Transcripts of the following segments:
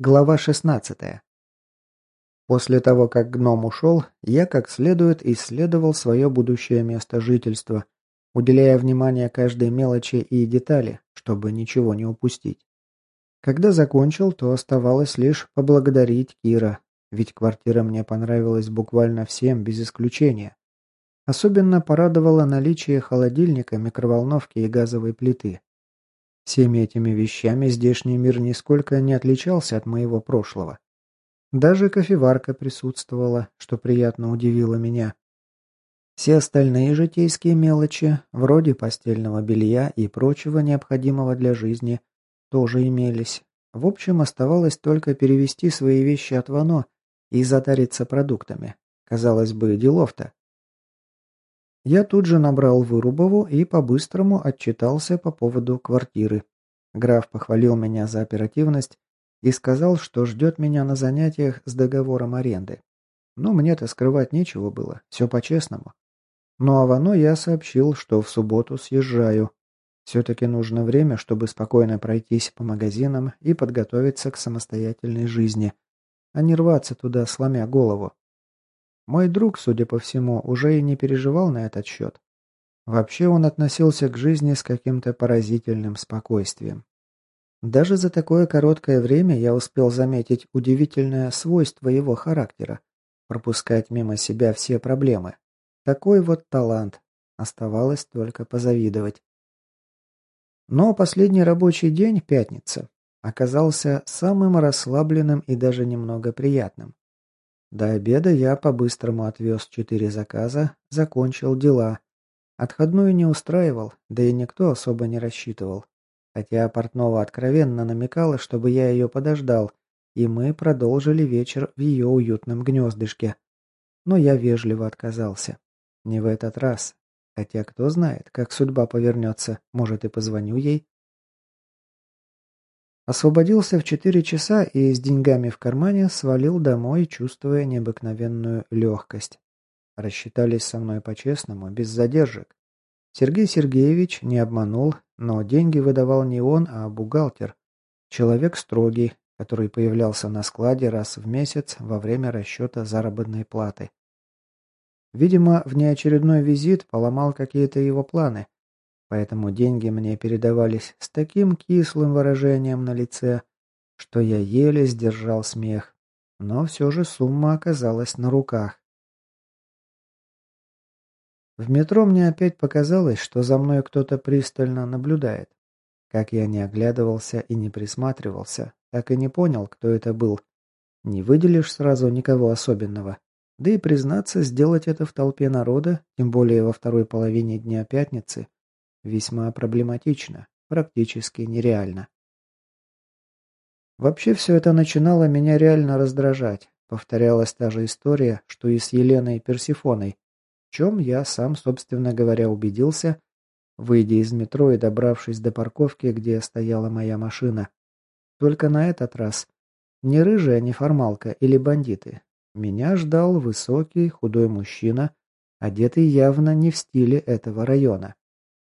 Глава 16. После того, как гном ушел, я как следует исследовал свое будущее место жительства, уделяя внимание каждой мелочи и детали, чтобы ничего не упустить. Когда закончил, то оставалось лишь поблагодарить Кира, ведь квартира мне понравилась буквально всем, без исключения. Особенно порадовало наличие холодильника, микроволновки и газовой плиты. Всеми этими вещами здешний мир нисколько не отличался от моего прошлого. Даже кофеварка присутствовала, что приятно удивило меня. Все остальные житейские мелочи, вроде постельного белья и прочего необходимого для жизни, тоже имелись. В общем, оставалось только перевести свои вещи от Вано и затариться продуктами. Казалось бы, делов-то. Я тут же набрал Вырубову и по-быстрому отчитался по поводу квартиры. Граф похвалил меня за оперативность и сказал, что ждет меня на занятиях с договором аренды. Ну, мне-то скрывать нечего было, все по-честному. Ну а Вано я сообщил, что в субботу съезжаю. Все-таки нужно время, чтобы спокойно пройтись по магазинам и подготовиться к самостоятельной жизни, а не рваться туда, сломя голову. Мой друг, судя по всему, уже и не переживал на этот счет. Вообще он относился к жизни с каким-то поразительным спокойствием. Даже за такое короткое время я успел заметить удивительное свойство его характера – пропускать мимо себя все проблемы. Такой вот талант. Оставалось только позавидовать. Но последний рабочий день, пятница, оказался самым расслабленным и даже немного приятным. До обеда я по-быстрому отвез четыре заказа, закончил дела. Отходную не устраивал, да и никто особо не рассчитывал. Хотя Портнова откровенно намекала, чтобы я ее подождал, и мы продолжили вечер в ее уютном гнездышке. Но я вежливо отказался. Не в этот раз. Хотя кто знает, как судьба повернется, может и позвоню ей. Освободился в четыре часа и с деньгами в кармане свалил домой, чувствуя необыкновенную легкость. Рассчитались со мной по-честному, без задержек. Сергей Сергеевич не обманул, но деньги выдавал не он, а бухгалтер. Человек строгий, который появлялся на складе раз в месяц во время расчета заработной платы. Видимо, внеочередной визит поломал какие-то его планы, Поэтому деньги мне передавались с таким кислым выражением на лице, что я еле сдержал смех. Но все же сумма оказалась на руках. В метро мне опять показалось, что за мной кто-то пристально наблюдает. Как я не оглядывался и не присматривался, так и не понял, кто это был. Не выделишь сразу никого особенного. Да и признаться, сделать это в толпе народа, тем более во второй половине дня пятницы, Весьма проблематично, практически нереально. Вообще все это начинало меня реально раздражать. Повторялась та же история, что и с Еленой Персифоной, в чем я сам, собственно говоря, убедился, выйдя из метро и добравшись до парковки, где стояла моя машина. Только на этот раз не рыжая неформалка или бандиты. Меня ждал высокий, худой мужчина, одетый явно не в стиле этого района.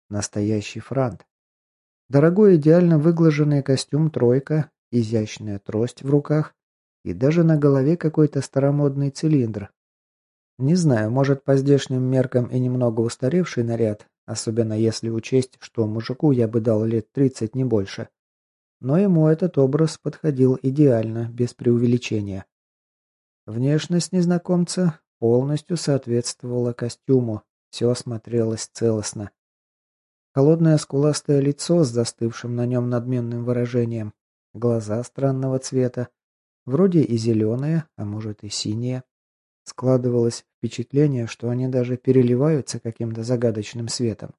Настоящий франт. Дорогой идеально выглаженный костюм «тройка», изящная трость в руках и даже на голове какой-то старомодный цилиндр. Не знаю, может по здешним меркам и немного устаревший наряд, особенно если учесть, что мужику я бы дал лет 30 не больше. Но ему этот образ подходил идеально, без преувеличения. Внешность незнакомца полностью соответствовала костюму, все смотрелось целостно. Холодное скуластое лицо с застывшим на нем надменным выражением. Глаза странного цвета. Вроде и зеленые, а может и синие. Складывалось впечатление, что они даже переливаются каким-то загадочным светом.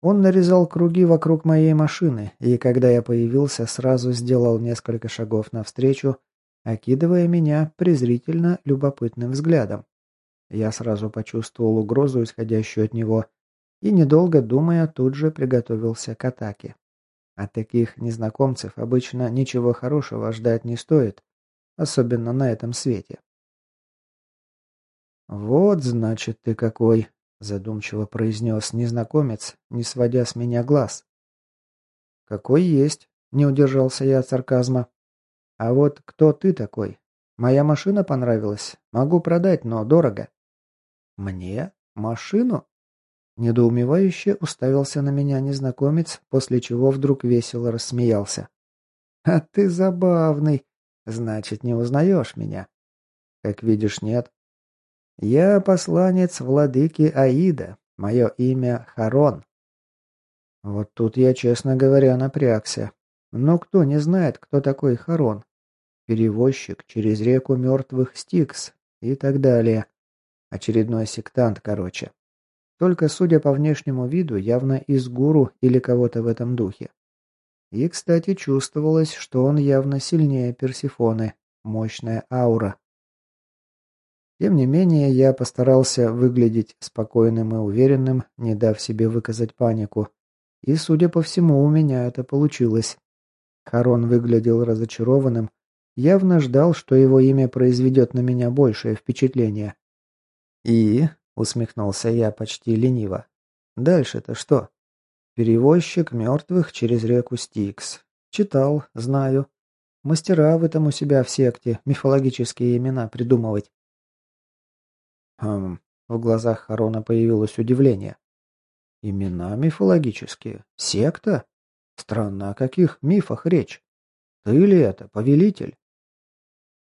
Он нарезал круги вокруг моей машины, и когда я появился, сразу сделал несколько шагов навстречу, окидывая меня презрительно любопытным взглядом. Я сразу почувствовал угрозу, исходящую от него, и, недолго думая, тут же приготовился к атаке. От таких незнакомцев обычно ничего хорошего ждать не стоит, особенно на этом свете. «Вот, значит, ты какой!» – задумчиво произнес незнакомец, не сводя с меня глаз. «Какой есть!» – не удержался я от сарказма. А вот кто ты такой? Моя машина понравилась. Могу продать, но дорого». «Мне? Машину?» Недоумевающе уставился на меня незнакомец, после чего вдруг весело рассмеялся. «А ты забавный. Значит, не узнаешь меня?» «Как видишь, нет». «Я посланец владыки Аида. Мое имя Харон». Вот тут я, честно говоря, напрягся. Но кто не знает, кто такой Харон? Перевозчик через реку мертвых Стикс и так далее. Очередной сектант, короче. Только, судя по внешнему виду, явно из гуру или кого-то в этом духе. И, кстати, чувствовалось, что он явно сильнее Персифоны. Мощная аура. Тем не менее, я постарался выглядеть спокойным и уверенным, не дав себе выказать панику. И, судя по всему, у меня это получилось. Харон выглядел разочарованным, явно ждал, что его имя произведет на меня большее впечатление. «И?» — усмехнулся я почти лениво. «Дальше-то что?» «Перевозчик мертвых через реку Стикс. Читал, знаю. Мастера вы там у себя в секте мифологические имена придумывать». «Хм...» — в глазах Харона появилось удивление. Имена мифологические. Секта? Странно, о каких мифах речь? Ты ли это, повелитель?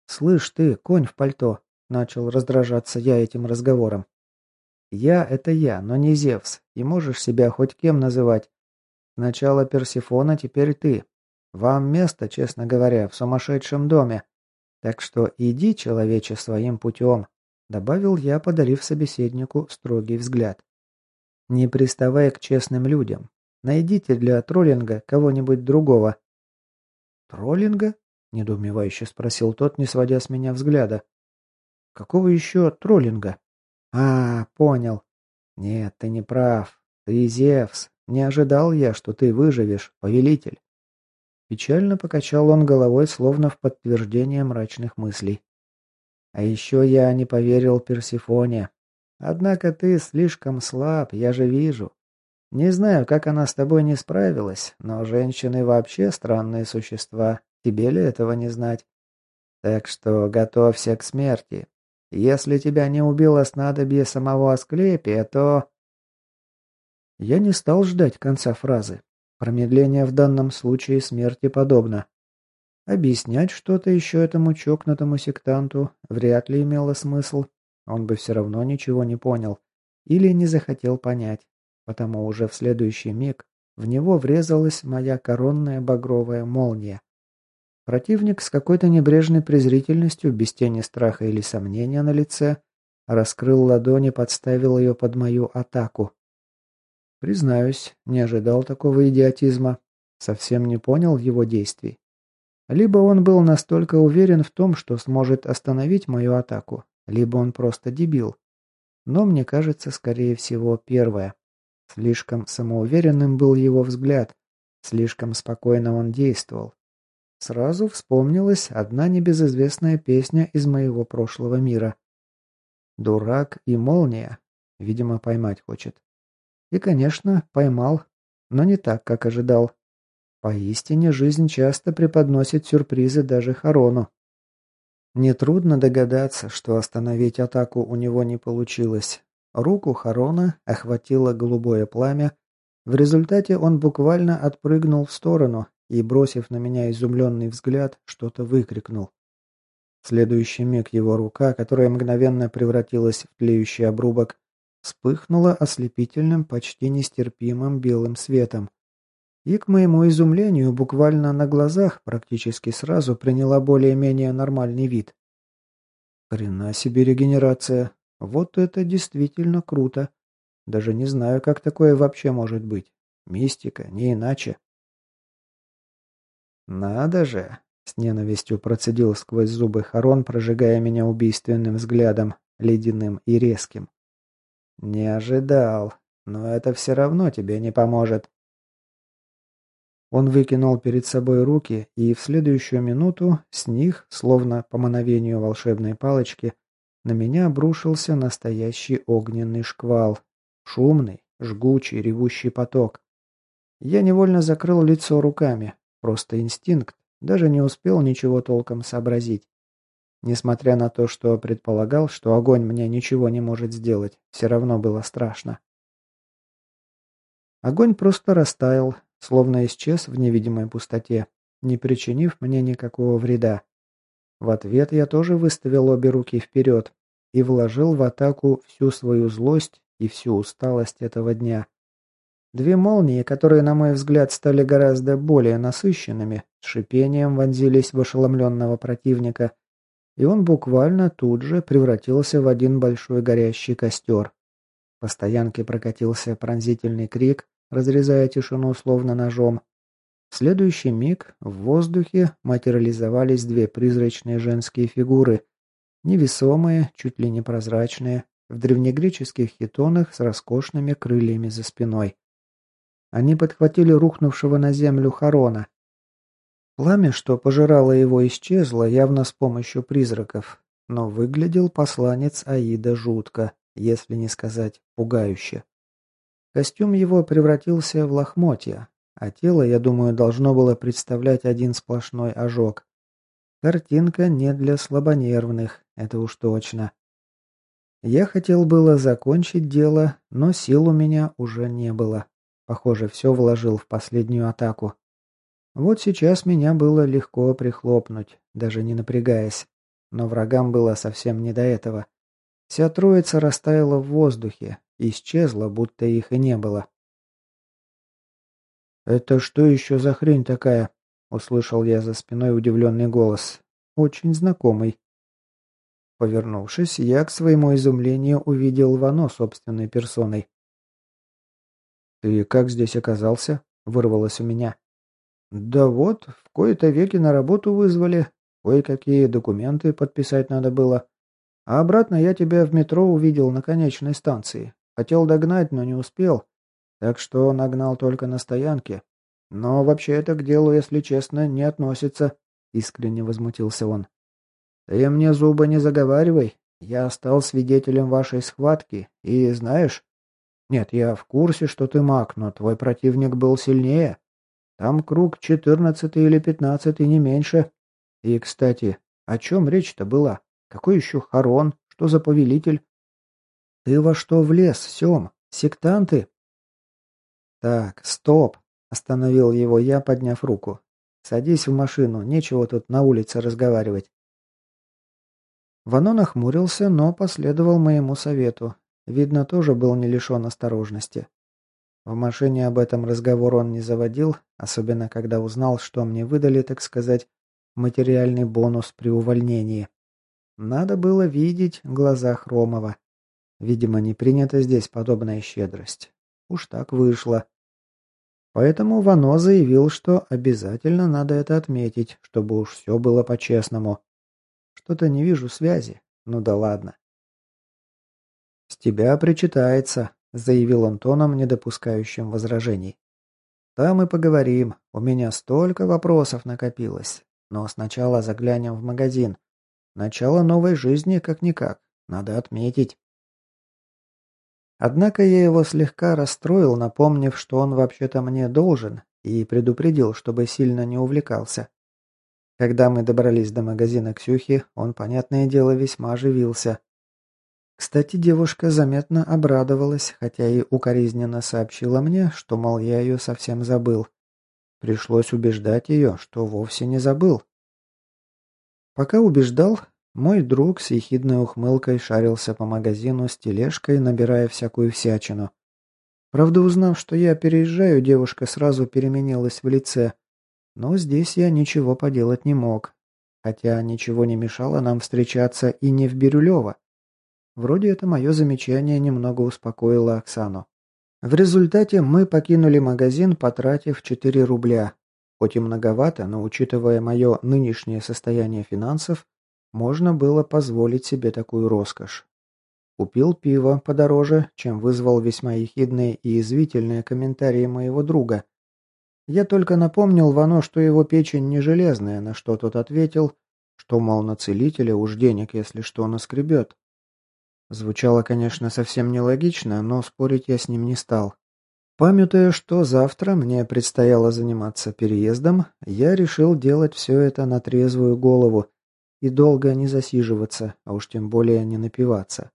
Слышь ты, конь в пальто, начал раздражаться я этим разговором. Я — это я, но не Зевс, и можешь себя хоть кем называть. Сначала Персифона, теперь ты. Вам место, честно говоря, в сумасшедшем доме. Так что иди, человече, своим путем, добавил я, подарив собеседнику строгий взгляд. Не приставай к честным людям. Найдите для троллинга кого-нибудь другого». «Троллинга?» – недоумевающе спросил тот, не сводя с меня взгляда. «Какого еще троллинга?» «А, понял. Нет, ты не прав. Ты Зевс. Не ожидал я, что ты выживешь, повелитель». Печально покачал он головой, словно в подтверждение мрачных мыслей. «А еще я не поверил Персифоне. Однако ты слишком слаб, я же вижу. Не знаю, как она с тобой не справилась, но женщины вообще странные существа. Тебе ли этого не знать? Так что готовься к смерти. Если тебя не убило снадобье самого Асклепия, то...» Я не стал ждать конца фразы. Промедление в данном случае смерти подобно. Объяснять что-то еще этому чокнутому сектанту вряд ли имело смысл. Он бы все равно ничего не понял или не захотел понять, потому уже в следующий миг в него врезалась моя коронная багровая молния. Противник с какой-то небрежной презрительностью, без тени страха или сомнения на лице, раскрыл ладони, подставил ее под мою атаку. Признаюсь, не ожидал такого идиотизма, совсем не понял его действий. Либо он был настолько уверен в том, что сможет остановить мою атаку, либо он просто дебил. Но мне кажется, скорее всего, первое. Слишком самоуверенным был его взгляд, слишком спокойно он действовал. Сразу вспомнилась одна небезызвестная песня из моего прошлого мира. «Дурак и молния». Видимо, поймать хочет. И, конечно, поймал, но не так, как ожидал. Поистине, жизнь часто преподносит сюрпризы даже Харону. Нетрудно догадаться, что остановить атаку у него не получилось. Руку Харона охватило голубое пламя. В результате он буквально отпрыгнул в сторону и, бросив на меня изумленный взгляд, что-то выкрикнул. В следующий миг его рука, которая мгновенно превратилась в тлеющий обрубок, вспыхнула ослепительным, почти нестерпимым белым светом. И, к моему изумлению, буквально на глазах практически сразу приняла более-менее нормальный вид. Хрена себе регенерация. Вот это действительно круто. Даже не знаю, как такое вообще может быть. Мистика, не иначе. «Надо же!» — с ненавистью процедил сквозь зубы Харон, прожигая меня убийственным взглядом, ледяным и резким. «Не ожидал, но это все равно тебе не поможет». Он выкинул перед собой руки, и в следующую минуту с них, словно по мановению волшебной палочки, на меня обрушился настоящий огненный шквал. Шумный, жгучий, ревущий поток. Я невольно закрыл лицо руками. Просто инстинкт. даже не успел ничего толком сообразить. Несмотря на то, что предполагал, что огонь мне ничего не может сделать, все равно было страшно. Огонь просто растаял, словно исчез в невидимой пустоте, не причинив мне никакого вреда. В ответ я тоже выставил обе руки вперед и вложил в атаку всю свою злость и всю усталость этого дня. Две молнии, которые, на мой взгляд, стали гораздо более насыщенными, с шипением вонзились в ошеломленного противника, и он буквально тут же превратился в один большой горящий костер. По стоянке прокатился пронзительный крик, разрезая тишину словно ножом. В следующий миг в воздухе материализовались две призрачные женские фигуры, невесомые, чуть ли не прозрачные, в древнегреческих хитонах с роскошными крыльями за спиной. Они подхватили рухнувшего на землю Харона. Пламя, что пожирало его, исчезло, явно с помощью призраков, но выглядел посланец Аида жутко, если не сказать пугающе. Костюм его превратился в лохмотья, а тело, я думаю, должно было представлять один сплошной ожог. Картинка не для слабонервных, это уж точно. Я хотел было закончить дело, но сил у меня уже не было. Похоже, все вложил в последнюю атаку. Вот сейчас меня было легко прихлопнуть, даже не напрягаясь. Но врагам было совсем не до этого. Вся троица растаяла в воздухе, исчезла, будто их и не было. «Это что еще за хрень такая?» — услышал я за спиной удивленный голос. Очень знакомый. Повернувшись, я к своему изумлению увидел Вано собственной персоной. «Ты как здесь оказался?» — вырвалось у меня. «Да вот, в кои-то веки на работу вызвали, кое-какие документы подписать надо было. А обратно я тебя в метро увидел на конечной станции. Хотел догнать, но не успел. Так что нагнал только на стоянке. Но вообще это к делу, если честно, не относится», — искренне возмутился он. «Ты мне зубы не заговаривай. Я стал свидетелем вашей схватки, и знаешь...» «Нет, я в курсе, что ты маг, но твой противник был сильнее. Там круг четырнадцатый или пятнадцатый, не меньше. И, кстати, о чем речь-то была? Какой еще Харон? Что за повелитель?» «Ты во что влез, Сем? Сектанты?» «Так, стоп!» — остановил его я, подняв руку. «Садись в машину, нечего тут на улице разговаривать. Вано нахмурился, но последовал моему совету. Видно, тоже был не лишен осторожности. В машине об этом разговор он не заводил, особенно когда узнал, что мне выдали, так сказать, материальный бонус при увольнении. Надо было видеть глаза Хромова. Видимо, не принята здесь подобная щедрость. Уж так вышло. Поэтому Вано заявил, что обязательно надо это отметить, чтобы уж все было по-честному. Что-то не вижу связи. Ну да ладно. «С тебя причитается», — заявил он тоном, не допускающим возражений. «Там и поговорим. У меня столько вопросов накопилось. Но сначала заглянем в магазин. Начало новой жизни как-никак. Надо отметить». Однако я его слегка расстроил, напомнив, что он вообще-то мне должен, и предупредил, чтобы сильно не увлекался. Когда мы добрались до магазина Ксюхи, он, понятное дело, весьма оживился. Кстати, девушка заметно обрадовалась, хотя и укоризненно сообщила мне, что, мол, я ее совсем забыл. Пришлось убеждать ее, что вовсе не забыл. Пока убеждал, мой друг с ехидной ухмылкой шарился по магазину с тележкой, набирая всякую всячину. Правда, узнав, что я переезжаю, девушка сразу переменилась в лице – но здесь я ничего поделать не мог. Хотя ничего не мешало нам встречаться и не в Бирюлево. Вроде это мое замечание немного успокоило Оксану. В результате мы покинули магазин, потратив 4 рубля. Хоть и многовато, но учитывая мое нынешнее состояние финансов, можно было позволить себе такую роскошь. Купил пиво подороже, чем вызвал весьма ехидные и извительные комментарии моего друга – я только напомнил Вано, что его печень не железная, на что тот ответил, что, мол, на целителя уж денег, если что, наскребет. Звучало, конечно, совсем нелогично, но спорить я с ним не стал. Памятуя, что завтра мне предстояло заниматься переездом, я решил делать все это на трезвую голову и долго не засиживаться, а уж тем более не напиваться.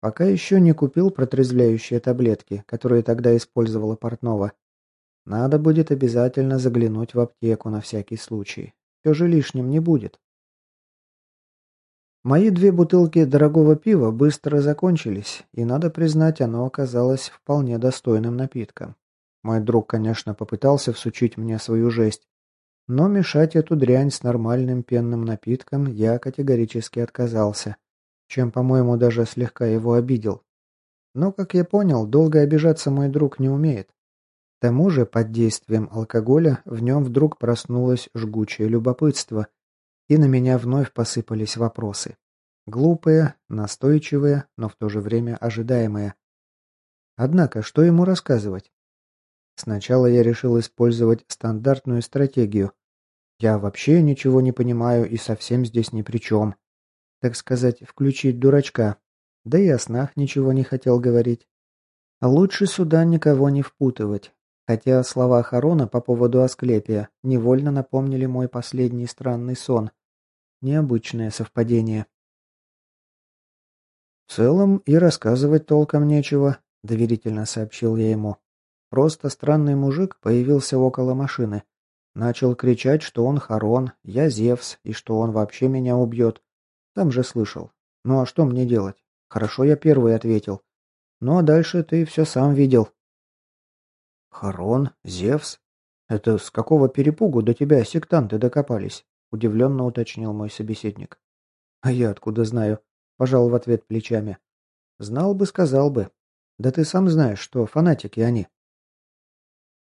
Пока еще не купил протрезвляющие таблетки, которые тогда использовала Портнова. Надо будет обязательно заглянуть в аптеку на всякий случай. Все же лишним не будет. Мои две бутылки дорогого пива быстро закончились, и, надо признать, оно оказалось вполне достойным напитком. Мой друг, конечно, попытался всучить мне свою жесть, но мешать эту дрянь с нормальным пенным напитком я категорически отказался, чем, по-моему, даже слегка его обидел. Но, как я понял, долго обижаться мой друг не умеет. К тому же, под действием алкоголя в нем вдруг проснулось жгучее любопытство, и на меня вновь посыпались вопросы. Глупые, настойчивые, но в то же время ожидаемые. Однако, что ему рассказывать? Сначала я решил использовать стандартную стратегию. Я вообще ничего не понимаю и совсем здесь ни при чем. Так сказать, включить дурачка. Да и о снах ничего не хотел говорить. Лучше сюда никого не впутывать. Хотя слова Харона по поводу Асклепия невольно напомнили мой последний странный сон. Необычное совпадение. «В целом и рассказывать толком нечего», — доверительно сообщил я ему. Просто странный мужик появился около машины. Начал кричать, что он Харон, я Зевс, и что он вообще меня убьет. Там же слышал. Ну а что мне делать? Хорошо, я первый ответил. Ну а дальше ты все сам видел. Харон? Зевс? Это с какого перепугу до тебя сектанты докопались? Удивленно уточнил мой собеседник. А я откуда знаю? Пожал в ответ плечами. Знал бы, сказал бы. Да ты сам знаешь, что фанатики они.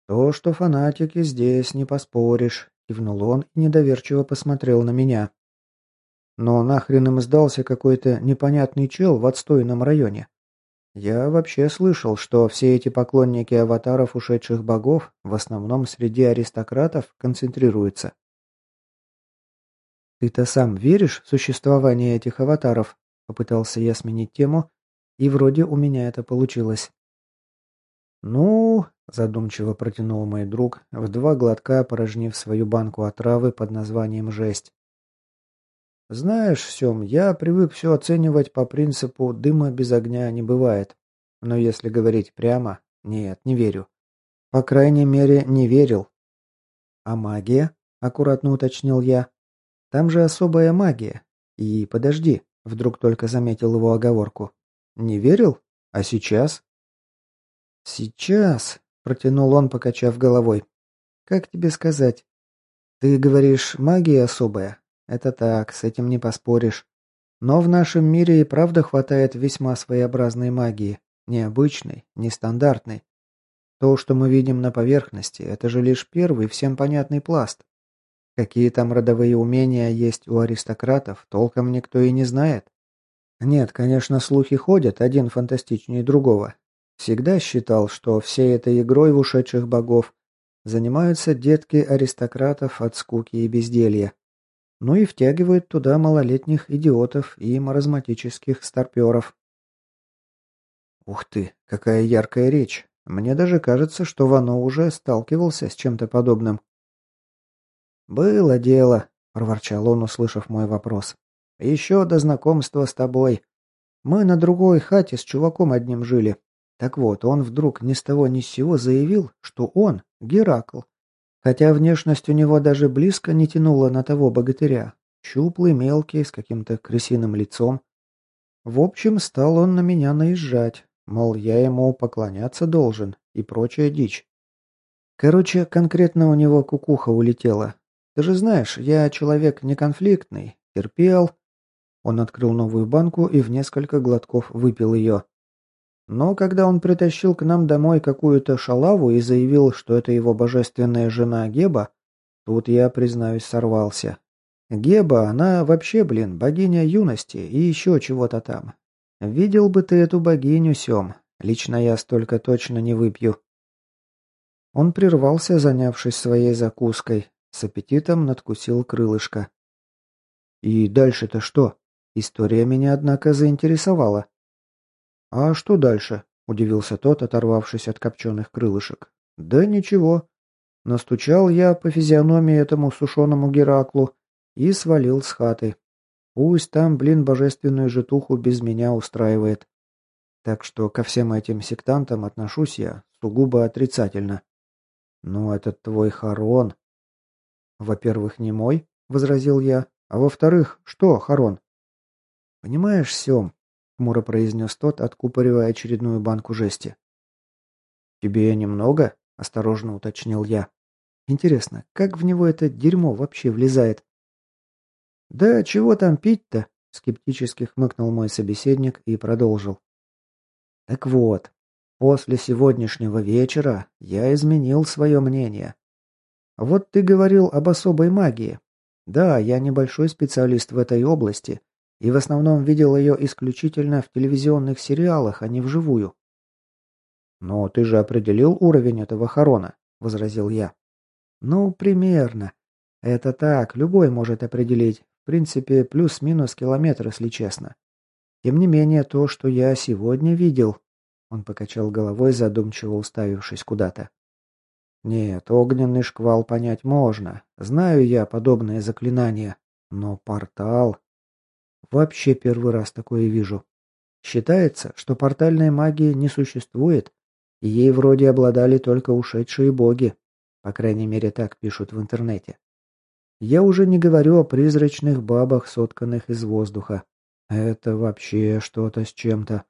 «То, что фанатики здесь, не поспоришь», — кивнул он и недоверчиво посмотрел на меня. «Но нахрен им сдался какой-то непонятный чел в отстойном районе? Я вообще слышал, что все эти поклонники аватаров ушедших богов в основном среди аристократов концентрируются». «Ты-то сам веришь в существование этих аватаров?» Попытался я сменить тему, и вроде у меня это получилось. «Ну, Задумчиво протянул мой друг, в два глотка порожнив свою банку отравы под названием «Жесть». «Знаешь, Сем, я привык все оценивать по принципу «дыма без огня не бывает». Но если говорить прямо, нет, не верю. По крайней мере, не верил. «А магия?» – аккуратно уточнил я. «Там же особая магия. И подожди», – вдруг только заметил его оговорку. «Не верил? А сейчас?» «Сейчас», Протянул он, покачав головой. «Как тебе сказать? Ты говоришь, магия особая. Это так, с этим не поспоришь. Но в нашем мире и правда хватает весьма своеобразной магии. Необычной, нестандартной. То, что мы видим на поверхности, это же лишь первый всем понятный пласт. Какие там родовые умения есть у аристократов, толком никто и не знает. Нет, конечно, слухи ходят, один фантастичнее другого. Всегда считал, что всей этой игрой в ушедших богов занимаются детки аристократов от скуки и безделья. Ну и втягивают туда малолетних идиотов и маразматических старперов. Ух ты, какая яркая речь. Мне даже кажется, что Вано уже сталкивался с чем-то подобным. «Было дело», — проворчал он, услышав мой вопрос. «Еще до знакомства с тобой. Мы на другой хате с чуваком одним жили. Так вот, он вдруг ни с того ни с сего заявил, что он Геракл. Хотя внешность у него даже близко не тянула на того богатыря. Щуплый, мелкий, с каким-то крысиным лицом. В общем, стал он на меня наезжать, мол, я ему поклоняться должен и прочая дичь. Короче, конкретно у него кукуха улетела. Ты же знаешь, я человек неконфликтный, терпел. Он открыл новую банку и в несколько глотков выпил ее. Но когда он притащил к нам домой какую-то шалаву и заявил, что это его божественная жена Геба, тут я, признаюсь, сорвался. Геба, она вообще, блин, богиня юности и еще чего-то там. Видел бы ты эту богиню, Сем. Лично я столько точно не выпью. Он прервался, занявшись своей закуской. С аппетитом надкусил крылышко. И дальше-то что? История меня, однако, заинтересовала. «А что дальше?» – удивился тот, оторвавшись от копченых крылышек. «Да ничего. Настучал я по физиономии этому сушеному Гераклу и свалил с хаты. Пусть там, блин, божественную житуху без меня устраивает. Так что ко всем этим сектантам отношусь я сугубо отрицательно. Ну, этот твой Харон... Во-первых, не мой, возразил я. А во-вторых, что, Харон? Понимаешь, Сем, хмуро произнес тот, откупоривая очередную банку жести. Тебе немного? Осторожно уточнил я. Интересно, как в него это дерьмо вообще влезает? Да чего там пить-то? Скептически хмыкнул мой собеседник и продолжил. Так вот, после сегодняшнего вечера я изменил свое мнение. Вот ты говорил об особой магии. Да, я небольшой специалист в этой области и в основном видел ее исключительно в телевизионных сериалах, а не вживую. «Но ты же определил уровень этого хорона», — возразил я. «Ну, примерно. Это так, любой может определить. В принципе, плюс-минус километр, если честно. Тем не менее, то, что я сегодня видел...» Он покачал головой, задумчиво уставившись куда-то. Нет, огненный шквал понять можно. Знаю я подобные заклинания. Но портал... Вообще первый раз такое вижу. Считается, что портальной магии не существует, и ей вроде обладали только ушедшие боги. По крайней мере, так пишут в интернете. Я уже не говорю о призрачных бабах, сотканных из воздуха. Это вообще что-то с чем-то.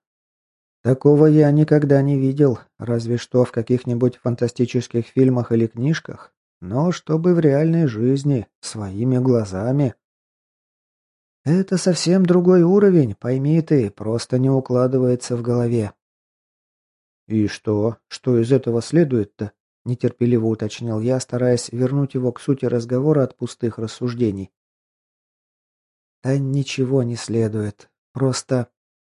Такого я никогда не видел, разве что в каких-нибудь фантастических фильмах или книжках, но чтобы в реальной жизни, своими глазами. Это совсем другой уровень, пойми ты, просто не укладывается в голове. И что? Что из этого следует-то? Нетерпеливо уточнил я, стараясь вернуть его к сути разговора от пустых рассуждений. Да ничего не следует. Просто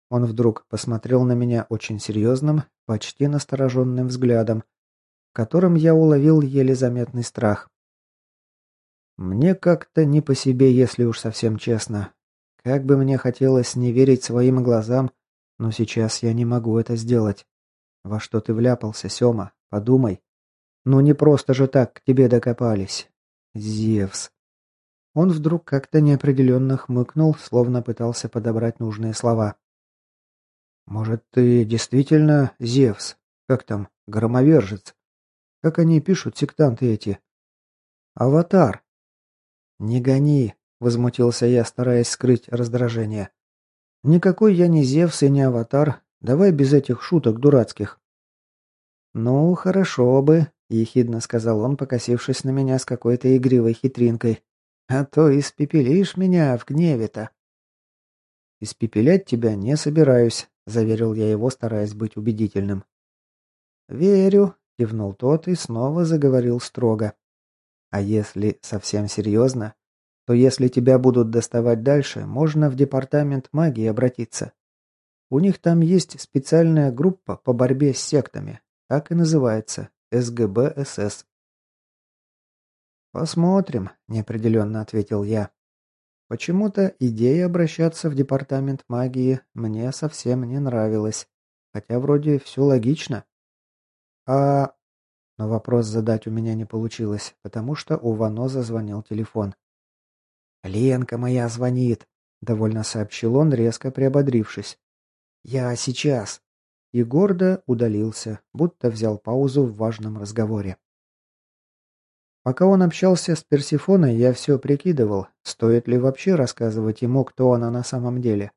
он вдруг посмотрел на меня очень серьезным, почти настороженным взглядом, в котором я уловил еле заметный страх. Мне как-то не по себе, если уж совсем честно. Как бы мне хотелось не верить своим глазам, но сейчас я не могу это сделать. Во что ты вляпался, Сёма? Подумай. Ну не просто же так к тебе докопались. Зевс. Он вдруг как-то неопределенно хмыкнул, словно пытался подобрать нужные слова. Может, ты действительно Зевс? Как там, громовержец? Как они пишут, сектанты эти? Аватар. Не гони, возмутился я, стараясь скрыть раздражение. Никакой я не Зевс и не Аватар. Давай без этих шуток дурацких. Ну, хорошо бы, ехидно сказал он, покосившись на меня с какой-то игривой хитринкой. А то испепелишь меня в гневе-то. Испепелять тебя не собираюсь, — заверил я его, стараясь быть убедительным. «Верю», — кивнул тот и снова заговорил строго. «А если совсем серьезно, то если тебя будут доставать дальше, можно в департамент магии обратиться. У них там есть специальная группа по борьбе с сектами, так и называется СГБ-СС». «Посмотрим», — неопределенно ответил я. Почему-то идея обращаться в департамент магии мне совсем не нравилась. Хотя вроде все логично. А... Но вопрос задать у меня не получилось, потому что у Вано зазвонил телефон. «Ленка моя звонит», — довольно сообщил он, резко приободрившись. «Я сейчас». И гордо удалился, будто взял паузу в важном разговоре. Пока он общался с Персифоной, я все прикидывал, стоит ли вообще рассказывать ему, кто она на самом деле.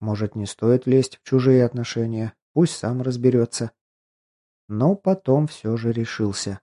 Может, не стоит лезть в чужие отношения, пусть сам разберется. Но потом все же решился.